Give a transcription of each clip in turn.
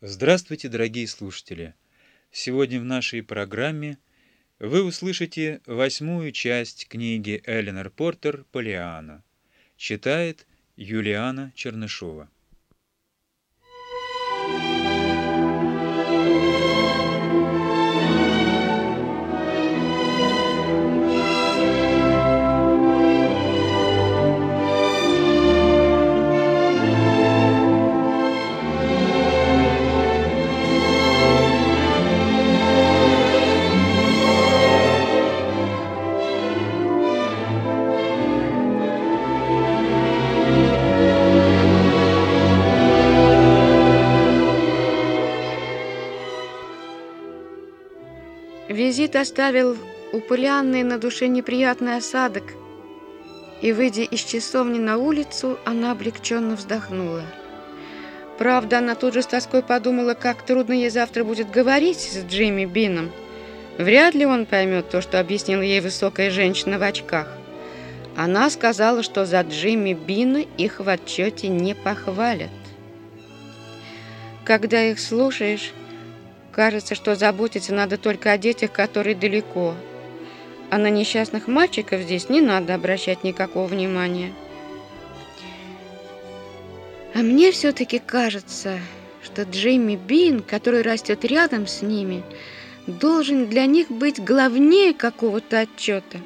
Здравствуйте, дорогие слушатели! Сегодня в нашей программе вы услышите восьмую часть книги Эленор Портер «Полиана». Читает Юлиана Чернышова. Визит оставил у Полианны на душе неприятный осадок, и, выйдя из часовни на улицу, она облегченно вздохнула. Правда, она тут же с тоской подумала, как трудно ей завтра будет говорить с Джимми Бином. Вряд ли он поймет то, что объяснила ей высокая женщина в очках. Она сказала, что за Джимми Бина их в отчете не похвалят. Когда их слушаешь, Кажется, что заботиться надо только о детях, которые далеко. А на несчастных мальчиков здесь не надо обращать никакого внимания. А мне все-таки кажется, что Джейми Бин, который растет рядом с ними, должен для них быть главнее какого-то отчета.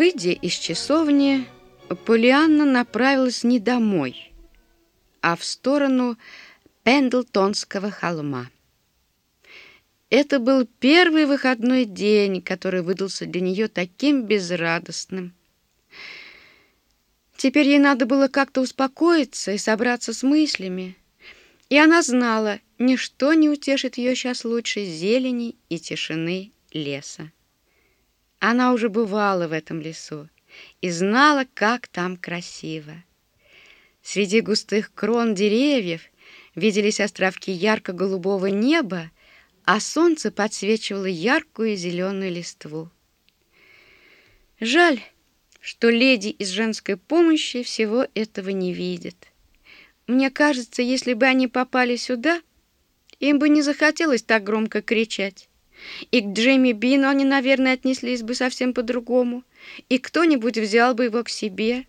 Выйдя из часовни, Полианна направилась не домой, а в сторону Пендлтонского холма. Это был первый выходной день, который выдался для нее таким безрадостным. Теперь ей надо было как-то успокоиться и собраться с мыслями. И она знала, ничто не утешит ее сейчас лучше зелени и тишины леса. Она уже бывала в этом лесу и знала, как там красиво. Среди густых крон деревьев виделись островки ярко-голубого неба, а солнце подсвечивало яркую зеленую листву. Жаль, что леди из женской помощи всего этого не видят. Мне кажется, если бы они попали сюда, им бы не захотелось так громко кричать. И к Джейми Бину они, наверное, отнеслись бы совсем по-другому. И кто-нибудь взял бы его к себе.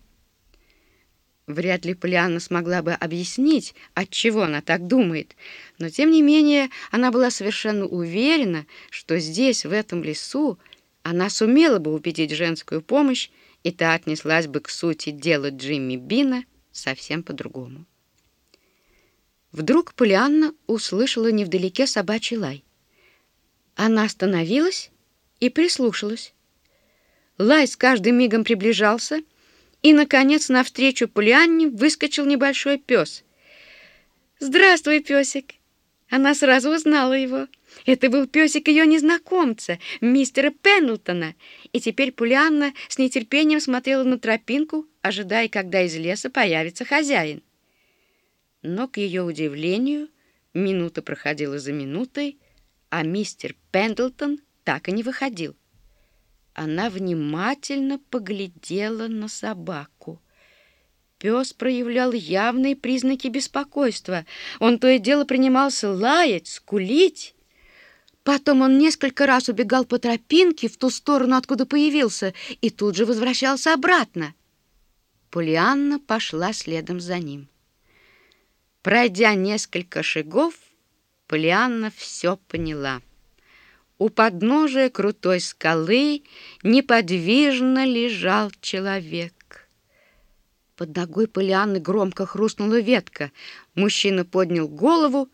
Вряд ли Полианна смогла бы объяснить, от чего она так думает, но тем не менее она была совершенно уверена, что здесь, в этом лесу, она сумела бы убедить женскую помощь, и та отнеслась бы к сути дела Джимми Бина совсем по-другому. Вдруг Полианна услышала невдалеке собачий лай. Она остановилась и прислушалась. Лай с каждым мигом приближался, и, наконец, навстречу Полианне выскочил небольшой пес. «Здравствуй, песик!» Она сразу узнала его. Это был песик ее незнакомца, мистера Пендлтона, и теперь Пулианна с нетерпением смотрела на тропинку, ожидая, когда из леса появится хозяин. Но, к ее удивлению, минута проходила за минутой, а мистер Пендлтон так и не выходил. Она внимательно поглядела на собаку. Пес проявлял явные признаки беспокойства. Он то и дело принимался лаять, скулить. Потом он несколько раз убегал по тропинке в ту сторону, откуда появился, и тут же возвращался обратно. Полианна пошла следом за ним. Пройдя несколько шагов, Полианна все поняла. У подножия крутой скалы неподвижно лежал человек. Под ногой Полианны громко хрустнула ветка. Мужчина поднял голову.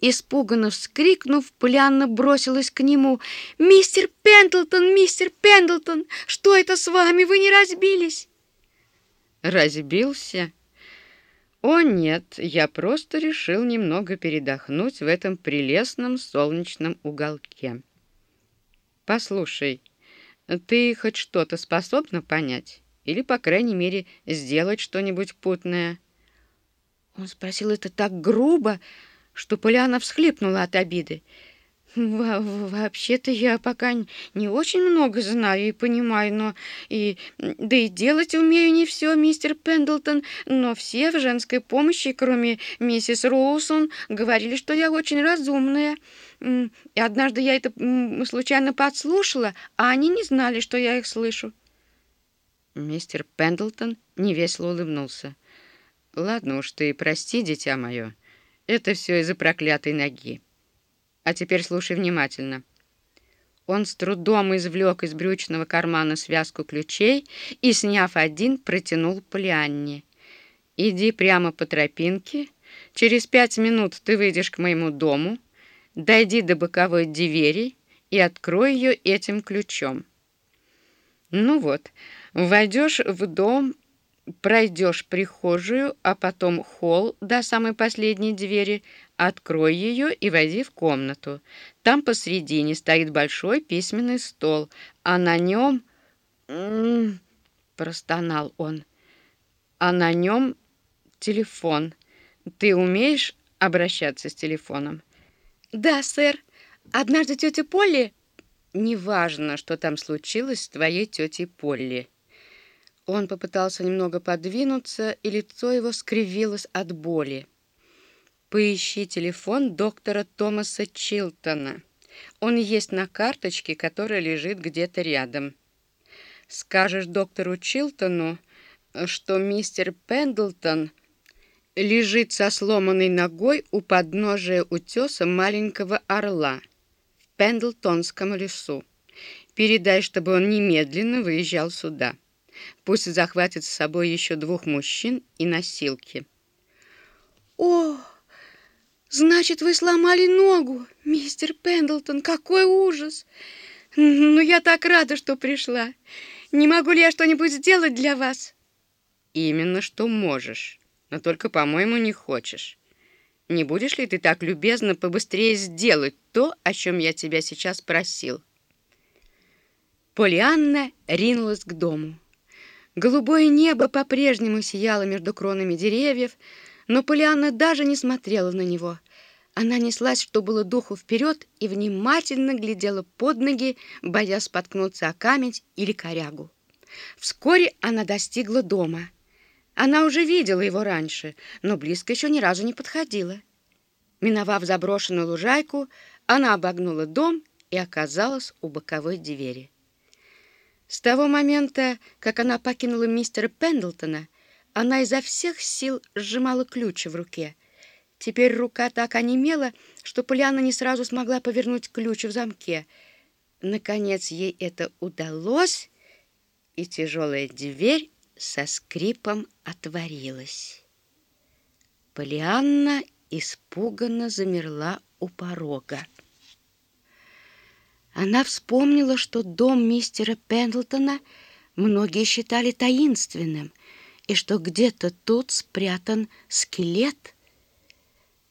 Испуганно вскрикнув, Полианна бросилась к нему. «Мистер Пендлтон, мистер Пендлтон, что это с вами? Вы не разбились?» «Разбился?» О нет, я просто решил немного передохнуть в этом прелестном солнечном уголке. Послушай, ты хоть что-то способна понять? Или, по крайней мере, сделать что-нибудь путное? Он спросил это так грубо, что Поляна всхлипнула от обиды. Вообще-то я пока не очень много знаю и понимаю, но и да и делать умею не все, мистер Пендлтон, но все в женской помощи, кроме миссис Роусон, говорили, что я очень разумная. И однажды я это случайно подслушала, а они не знали, что я их слышу. Мистер Пендлтон невесело улыбнулся. Ладно уж ты, прости, дитя мое. Это все из-за проклятой ноги. А теперь слушай внимательно. Он с трудом извлек из брючного кармана связку ключей и, сняв один, протянул Полианне. «Иди прямо по тропинке. Через пять минут ты выйдешь к моему дому, дойди до боковой двери и открой ее этим ключом. Ну вот, войдешь в дом, пройдешь прихожую, а потом холл до самой последней двери, открой ее и войди в комнату. Там посредине стоит большой письменный стол, а на нем... Простонал он. А на нем телефон. Ты умеешь обращаться с телефоном? Да, сэр. Однажды тетя Полли... Неважно, что там случилось с твоей тетей Полли. Он попытался немного подвинуться, и лицо его скривилось от боли. Поищи телефон доктора Томаса Чилтона. Он есть на карточке, которая лежит где-то рядом. Скажешь доктору Чилтону, что мистер Пендлтон лежит со сломанной ногой у подножия утеса маленького орла в Пендлтонском лесу. Передай, чтобы он немедленно выезжал сюда. Пусть захватит с собой еще двух мужчин и носилки. «О, значит, вы сломали ногу, мистер Пендлтон, какой ужас! Ну, я так рада, что пришла. Не могу ли я что-нибудь сделать для вас?» «Именно что можешь, но только, по-моему, не хочешь. Не будешь ли ты так любезно побыстрее сделать то, о чем я тебя сейчас просил?» Полианна ринулась к дому. Голубое небо по-прежнему сияло между кронами деревьев, но Полианна даже не смотрела на него. Она неслась, что было духу, вперед и внимательно глядела под ноги, боясь споткнуться о камень или корягу. Вскоре она достигла дома. Она уже видела его раньше, но близко еще ни разу не подходила. Миновав заброшенную лужайку, она обогнула дом и оказалась у боковой двери. С того момента, как она покинула мистера Пендлтона, она изо всех сил сжимала ключ в руке. Теперь рука так онемела, что Полиана не сразу смогла повернуть ключ в замке. Наконец ей это удалось, и тяжелая дверь со скрипом отворилась. Полианна испуганно замерла у порога. Она вспомнила, что дом мистера Пендлтона многие считали таинственным, и что где-то тут спрятан скелет.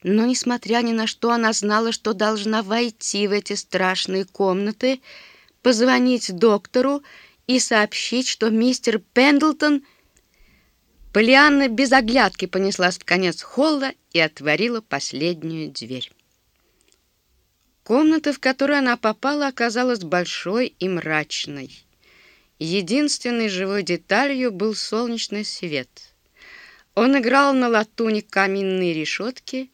Но, несмотря ни на что, она знала, что должна войти в эти страшные комнаты, позвонить доктору и сообщить, что мистер Пендлтон... Полианна без оглядки понеслась в конец холла и отворила последнюю дверь. Комната, в которую она попала, оказалась большой и мрачной. Единственной живой деталью был солнечный свет. Он играл на латуни каминной решетки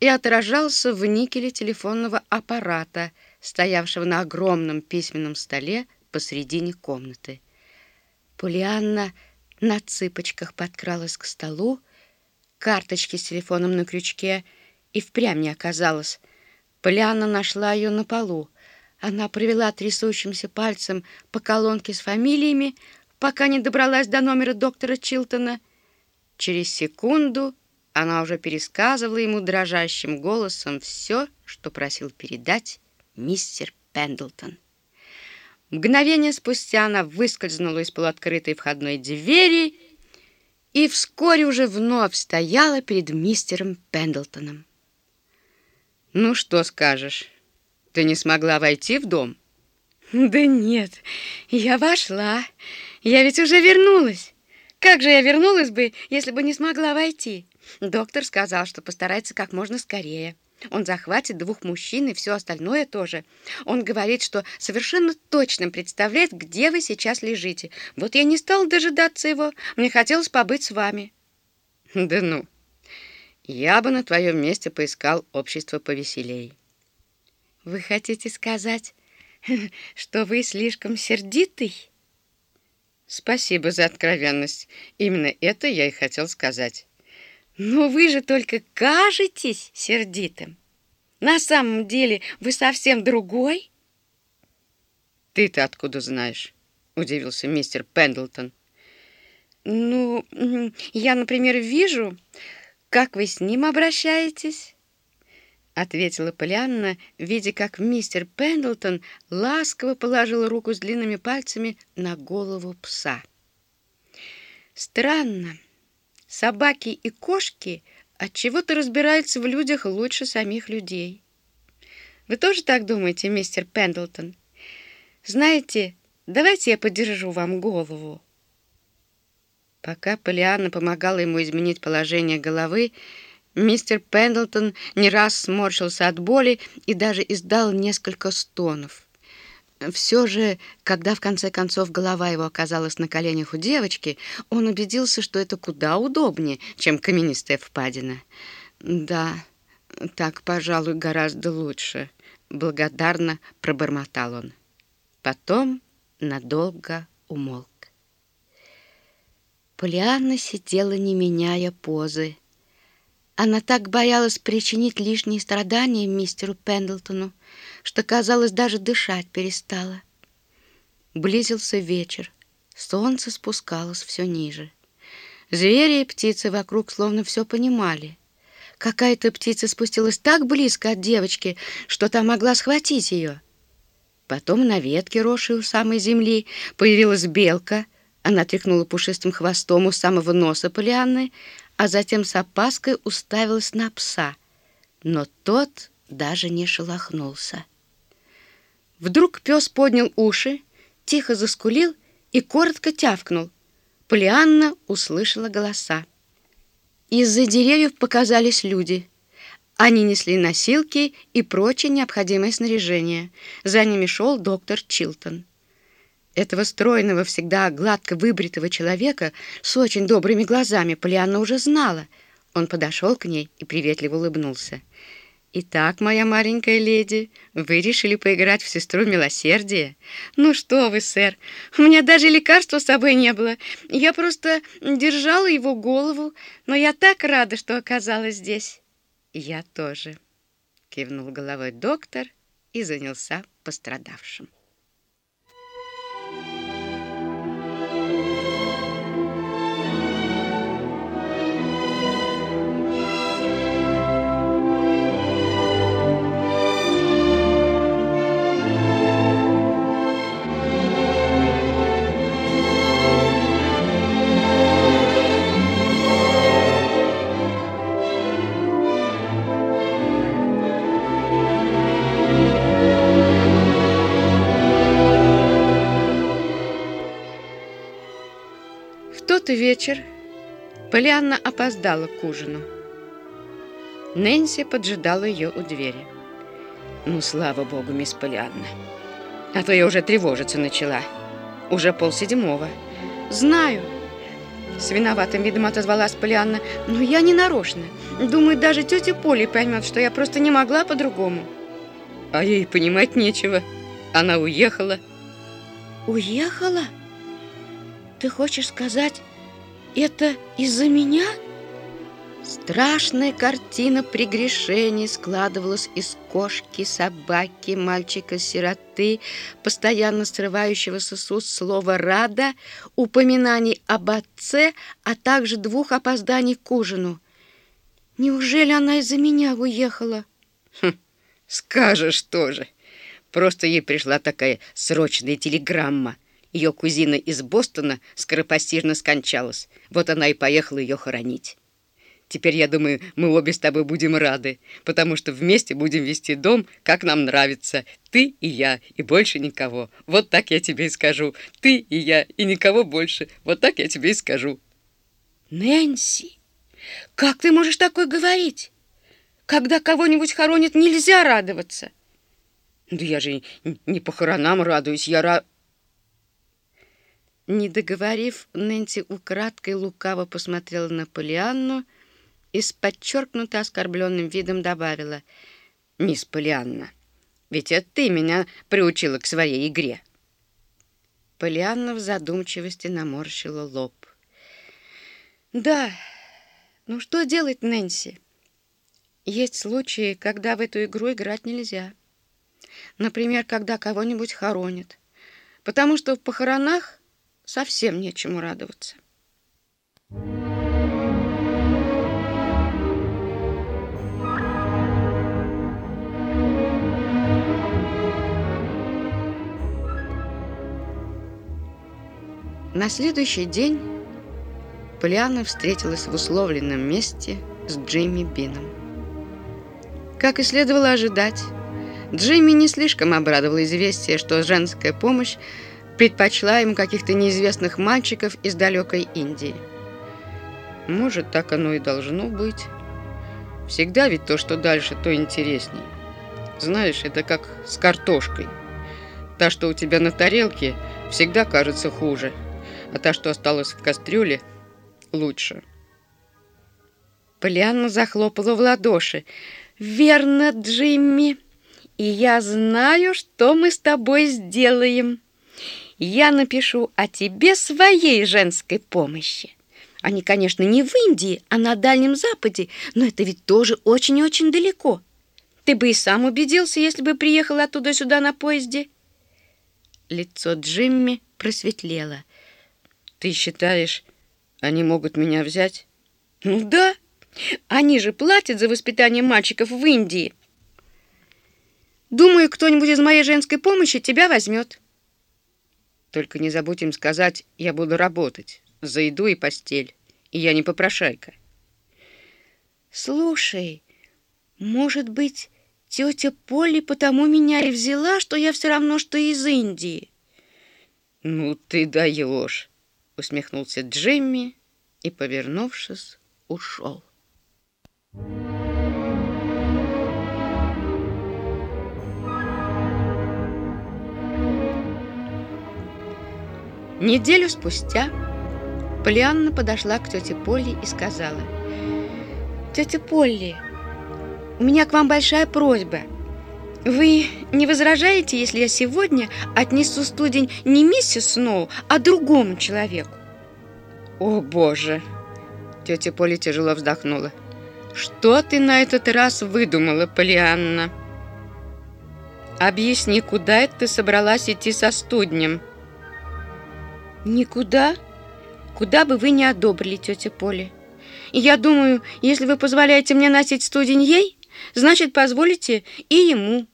и отражался в никеле телефонного аппарата, стоявшего на огромном письменном столе посредине комнаты. Полианна на цыпочках подкралась к столу, карточки с телефоном на крючке и впрямь не оказалось, Поляна нашла ее на полу. Она провела трясущимся пальцем по колонке с фамилиями, пока не добралась до номера доктора Чилтона. Через секунду она уже пересказывала ему дрожащим голосом все, что просил передать мистер Пендлтон. Мгновение спустя она выскользнула из полуоткрытой входной двери и вскоре уже вновь стояла перед мистером Пендлтоном. «Ну, что скажешь? Ты не смогла войти в дом?» «Да нет, я вошла. Я ведь уже вернулась. Как же я вернулась бы, если бы не смогла войти?» Доктор сказал, что постарается как можно скорее. Он захватит двух мужчин и все остальное тоже. Он говорит, что совершенно точно представляет, где вы сейчас лежите. Вот я не стал дожидаться его. Мне хотелось побыть с вами. Да ну, я бы на твоем месте поискал общество повеселей. Вы хотите сказать, что вы слишком сердитый? Спасибо за откровенность. Именно это я и хотел сказать. Но вы же только кажетесь сердитым. На самом деле вы совсем другой. Ты-то откуда знаешь? Удивился мистер Пендлтон. Ну, я, например, вижу, как вы с ним обращаетесь. — ответила Полианна, видя, как мистер Пендлтон ласково положил руку с длинными пальцами на голову пса. «Странно. Собаки и кошки отчего-то разбираются в людях лучше самих людей. Вы тоже так думаете, мистер Пендлтон? Знаете, давайте я подержу вам голову». Пока Полианна помогала ему изменить положение головы, Мистер Пендлтон не раз сморщился от боли и даже издал несколько стонов. Все же, когда в конце концов голова его оказалась на коленях у девочки, он убедился, что это куда удобнее, чем каменистая впадина. «Да, так, пожалуй, гораздо лучше», — благодарно пробормотал он. Потом надолго умолк. Полианна сидела, не меняя позы, она так боялась причинить лишние страдания мистеру Пендлтону, что, казалось, даже дышать перестала. Близился вечер. Солнце спускалось все ниже. Звери и птицы вокруг словно все понимали. Какая-то птица спустилась так близко от девочки, что та могла схватить ее. Потом на ветке, росшей у самой земли, появилась белка. Она тряхнула пушистым хвостом у самого носа Полианны, а затем с опаской уставилась на пса, но тот даже не шелохнулся. Вдруг пес поднял уши, тихо заскулил и коротко тявкнул. Полианна услышала голоса. Из-за деревьев показались люди. Они несли носилки и прочее необходимое снаряжение. За ними шел доктор Чилтон. Этого стройного, всегда гладко выбритого человека с очень добрыми глазами Полианна уже знала. Он подошел к ней и приветливо улыбнулся. «Итак, моя маленькая леди, вы решили поиграть в сестру милосердия?» «Ну что вы, сэр, у меня даже лекарства с собой не было. Я просто держала его голову, но я так рада, что оказалась здесь». «Я тоже», — кивнул головой доктор и занялся пострадавшим. Вечер Полианна опоздала к ужину. Нэнси поджидала ее у двери. «Ну, слава богу, мисс Полианна, а то я уже тревожиться начала. Уже полседьмого. Знаю». С виноватым видом отозвалась Полианна. «Но я не нарочно. Думаю, даже тетя Поли поймет, что я просто не могла по-другому». А ей понимать нечего. Она уехала. «Уехала?» Ты хочешь сказать, это из-за меня? Страшная картина прегрешений складывалась из кошки, собаки, мальчика-сироты, постоянно срывающегося с уст слова «рада», упоминаний об отце, а также двух опозданий к ужину. Неужели она из-за меня уехала? Хм, скажешь тоже. Просто ей пришла такая срочная телеграмма. Ее кузина из Бостона скоропостижно скончалась. Вот она и поехала ее хоронить. Теперь, я думаю, мы обе с тобой будем рады, потому что вместе будем вести дом, как нам нравится. Ты и я, и больше никого. Вот так я тебе и скажу. Ты и я, и никого больше. Вот так я тебе и скажу. Нэнси, как ты можешь такое говорить? когда кого-нибудь хоронят, нельзя радоваться. Да я же не похоронам радуюсь, я ра... Не договорив, Нэнси украдкой лукаво посмотрела на Полианну и с подчеркнуто оскорбленным видом добавила. «Мисс Полианна, ведь это ты меня приучила к своей игре». Полианна в задумчивости наморщила лоб. «Да, ну что делать, Нэнси? Есть случаи, когда в эту игру играть нельзя. Например, когда кого-нибудь хоронят. Потому что в похоронах совсем нечему радоваться. На следующий день Полиана встретилась в условленном месте с Джимми Бином. Как и следовало ожидать, Джимми не слишком обрадовал известие, что женская помощь предпочла ему каких-то неизвестных мальчиков из далекой Индии. Может, так оно и должно быть. Всегда ведь то, что дальше, то интересней. Знаешь, это как с картошкой. Та, что у тебя на тарелке, всегда кажется хуже, а та, что осталась в кастрюле, лучше. Полианна захлопала в ладоши. «Верно, Джимми, и я знаю, что мы с тобой сделаем» я напишу о тебе своей женской помощи. Они, конечно, не в Индии, а на Дальнем Западе, но это ведь тоже очень-очень далеко. Ты бы и сам убедился, если бы приехал оттуда сюда на поезде. Лицо Джимми просветлело. Ты считаешь, они могут меня взять? Ну да, они же платят за воспитание мальчиков в Индии. Думаю, кто-нибудь из моей женской помощи тебя возьмет. Только не забудь им сказать, я буду работать за еду и постель, и я не попрошайка. Слушай, может быть, тетя Полли потому меня и взяла, что я все равно, что из Индии? Ну ты даешь, усмехнулся Джимми и, повернувшись, ушел. Thank you. Неделю спустя Полианна подошла к тете Полли и сказала, «Тетя Полли, у меня к вам большая просьба. Вы не возражаете, если я сегодня отнесу студень не миссис Сноу, а другому человеку?» «О, Боже!» Тетя Полли тяжело вздохнула. «Что ты на этот раз выдумала, Полианна?» «Объясни, куда это ты собралась идти со студнем?» Никуда, куда бы вы не одобрили, тетя Поля. И я думаю, если вы позволяете мне носить студень ей, значит, позволите и ему.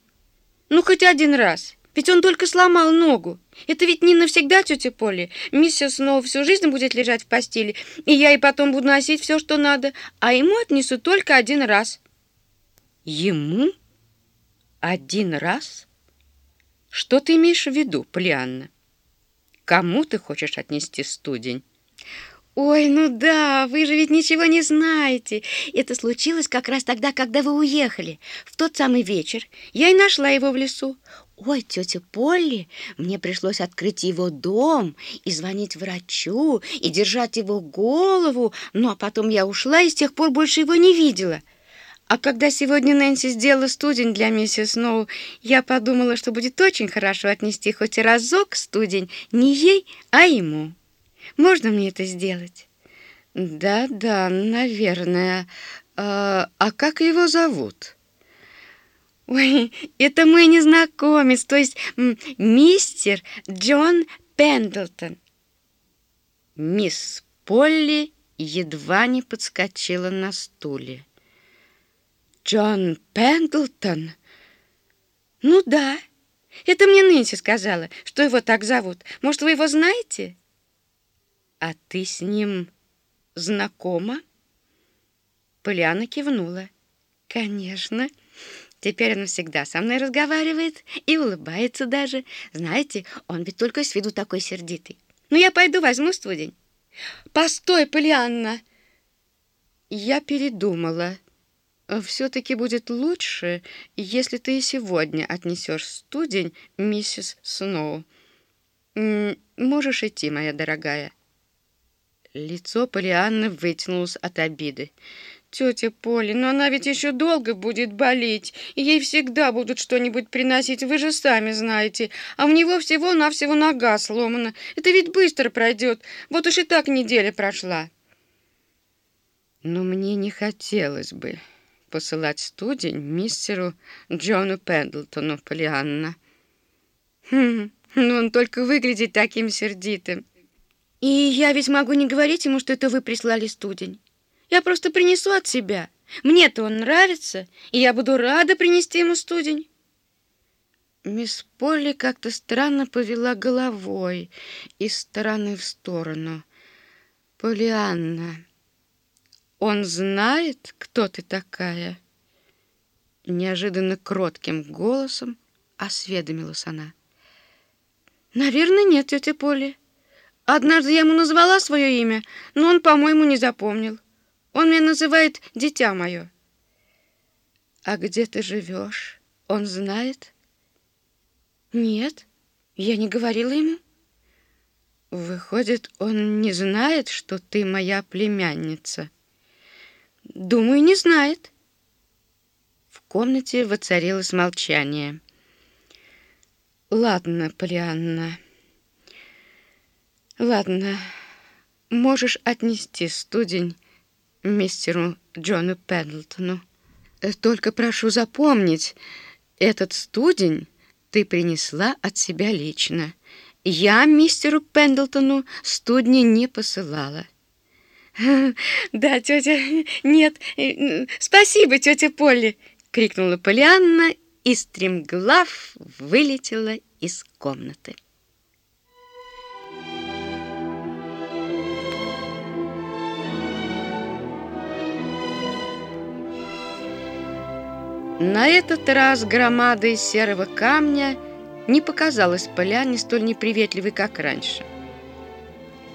Ну, хоть один раз. Ведь он только сломал ногу. Это ведь не навсегда, тетя Поля. Миссис снова всю жизнь будет лежать в постели, и я и потом буду носить все, что надо, а ему отнесу только один раз. Ему? Один раз? Что ты имеешь в виду, Полианна? Кому ты хочешь отнести студень? Ой, ну да, вы же ведь ничего не знаете. Это случилось как раз тогда, когда вы уехали. В тот самый вечер я и нашла его в лесу. Ой, тетя Полли, мне пришлось открыть его дом и звонить врачу, и держать его голову. Ну, а потом я ушла и с тех пор больше его не видела. А когда сегодня Нэнси сделала студень для миссис Сноу, я подумала, что будет очень хорошо отнести хоть разок студень не ей, а ему. Можно мне это сделать? Да-да, наверное. А, а как его зовут? Ой, это мой незнакомец, то есть мистер Джон Пендлтон. Мисс Полли едва не подскочила на стуле. Джон Пендлтон? Ну да, это мне Нэнси сказала, что его так зовут. Может, вы его знаете? А ты с ним знакома? Поляна кивнула. Конечно. Теперь он всегда со мной разговаривает и улыбается даже. Знаете, он ведь только с виду такой сердитый. Ну, я пойду возьму студень. Постой, Полианна! Я передумала. Все-таки будет лучше, если ты и сегодня отнесешь студень миссис Сноу. Можешь идти, моя дорогая». Лицо Полианны вытянулось от обиды. «Тетя Поля, но она ведь еще долго будет болеть, ей всегда будут что-нибудь приносить, вы же сами знаете. А у него всего-навсего нога сломана. Это ведь быстро пройдет. Вот уж и так неделя прошла». «Но мне не хотелось бы посылать студень мистеру Джону Пендлтону, Полианна». «Хм, ну он только выглядит таким сердитым». И я ведь могу не говорить ему, что это вы прислали студень. Я просто принесу от себя. Мне-то он нравится, и я буду рада принести ему студень. Мисс Полли как-то странно повела головой из стороны в сторону. Полианна, он знает, кто ты такая? Неожиданно кротким голосом осведомилась она. Наверное, нет, тетя Полли. Однажды я ему назвала свое имя, но он, по-моему, не запомнил. Он меня называет «дитя мое». А где ты живешь? Он знает? Нет, я не говорила ему. Выходит, он не знает, что ты моя племянница? Думаю, не знает. В комнате воцарилось молчание. Ладно, Полианна. Ладно, можешь отнести студень мистеру Джону Пендлтону. Э, только прошу запомнить, этот студень ты принесла от себя лично. Я мистеру Пендлтону студни не посылала. «Да, тетя, нет, э, спасибо, тетя Полли!» — крикнула Полианна и стремглав вылетела из комнаты. На этот раз громада из серого камня не показалась поляне столь неприветливой, как раньше.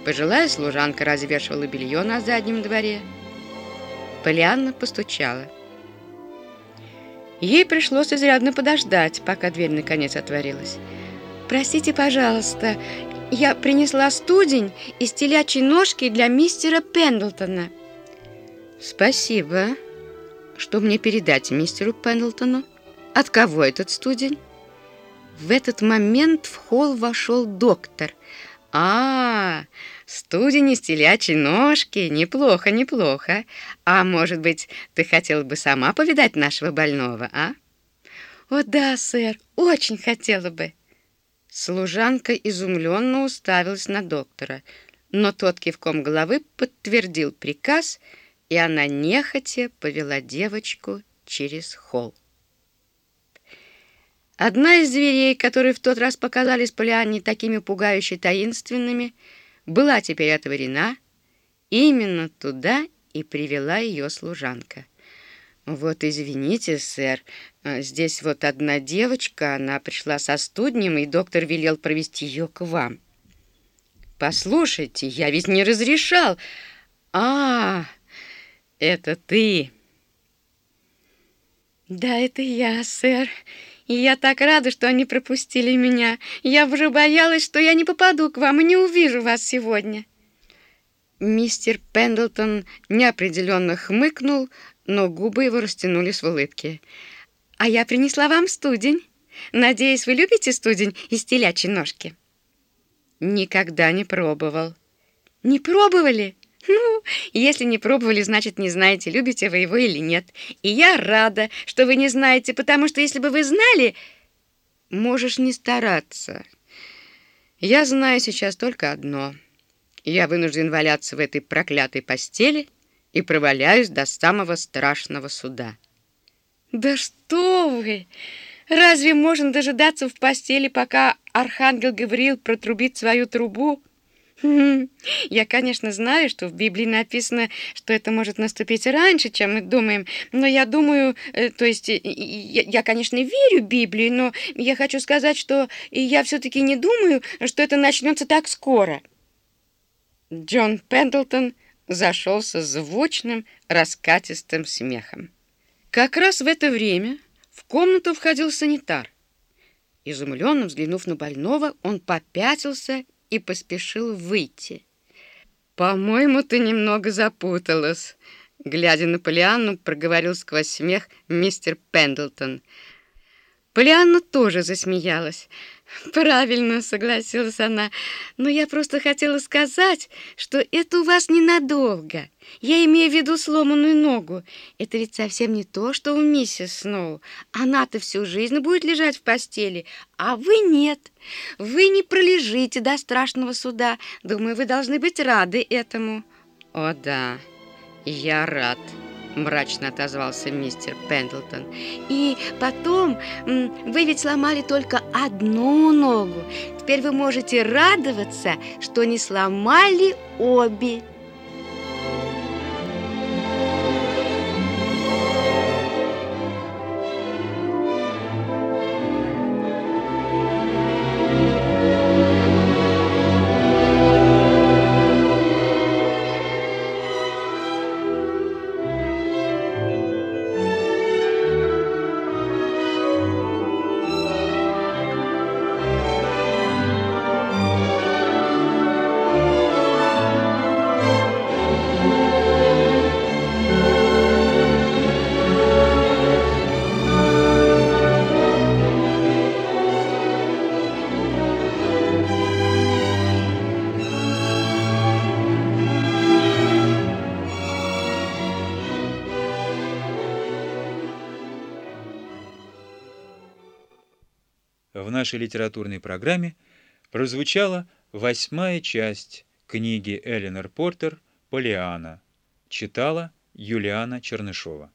Пожилая служанка развешивала белье на заднем дворе. Полианна постучала. Ей пришлось изрядно подождать, пока дверь наконец отворилась. «Простите, пожалуйста, я принесла студень из телячьей ножки для мистера Пендлтона». «Спасибо», что мне передать мистеру Пендлтону? От кого этот студень? В этот момент в холл вошел доктор. А, студень из телячьей ножки. Неплохо, неплохо. А может быть, ты хотела бы сама повидать нашего больного, а? О да, сэр, очень хотела бы. Служанка изумленно уставилась на доктора, но тот кивком головы подтвердил приказ — и она нехотя повела девочку через холл. Одна из дверей, которые в тот раз показались Полианне такими пугающе таинственными, была теперь отворена. Именно туда и привела ее служанка. «Вот извините, сэр, здесь вот одна девочка, она пришла со студнем, и доктор велел провести ее к вам». «Послушайте, я ведь не разрешал!» «А, это ты?» «Да, это я, сэр. И я так рада, что они пропустили меня. Я уже боялась, что я не попаду к вам и не увижу вас сегодня». Мистер Пендлтон неопределенно хмыкнул, но губы его растянулись в улыбке. «А я принесла вам студень. Надеюсь, вы любите студень из телячьей ножки?» «Никогда не пробовал». «Не пробовали?» Ну, если не пробовали, значит, не знаете, любите вы его или нет. И я рада, что вы не знаете, потому что если бы вы знали... Можешь не стараться. Я знаю сейчас только одно. Я вынужден валяться в этой проклятой постели и проваляюсь до самого страшного суда. Да что вы! Разве можно дожидаться в постели, пока архангел Гавриил протрубит свою трубу? Я, конечно, знаю, что в Библии написано, что это может наступить раньше, чем мы думаем, но я думаю, э, то есть я, я конечно, верю Библии, но я хочу сказать, что я все-таки не думаю, что это начнется так скоро. Джон Пендлтон зашелся звучным, раскатистым смехом. Как раз в это время в комнату входил санитар. Изумленно взглянув на больного, он попятился и поспешил выйти. «По-моему, ты немного запуталась», — глядя на Полианну, проговорил сквозь смех мистер Пендлтон. Полианна тоже засмеялась. «Правильно», — согласилась она, — «но я просто хотела сказать, что это у вас ненадолго. Я имею в виду сломанную ногу. Это ведь совсем не то, что у миссис Сноу. Она-то всю жизнь будет лежать в постели, а вы нет. Вы не пролежите до страшного суда. Думаю, вы должны быть рады этому». «О да, я рад». — мрачно отозвался мистер Пендлтон. «И потом, вы ведь сломали только одну ногу. Теперь вы можете радоваться, что не сломали обе». Нашей литературной программе прозвучала восьмая часть книги Эленор Портер «Полиана». Читала Юлиана Чернышова.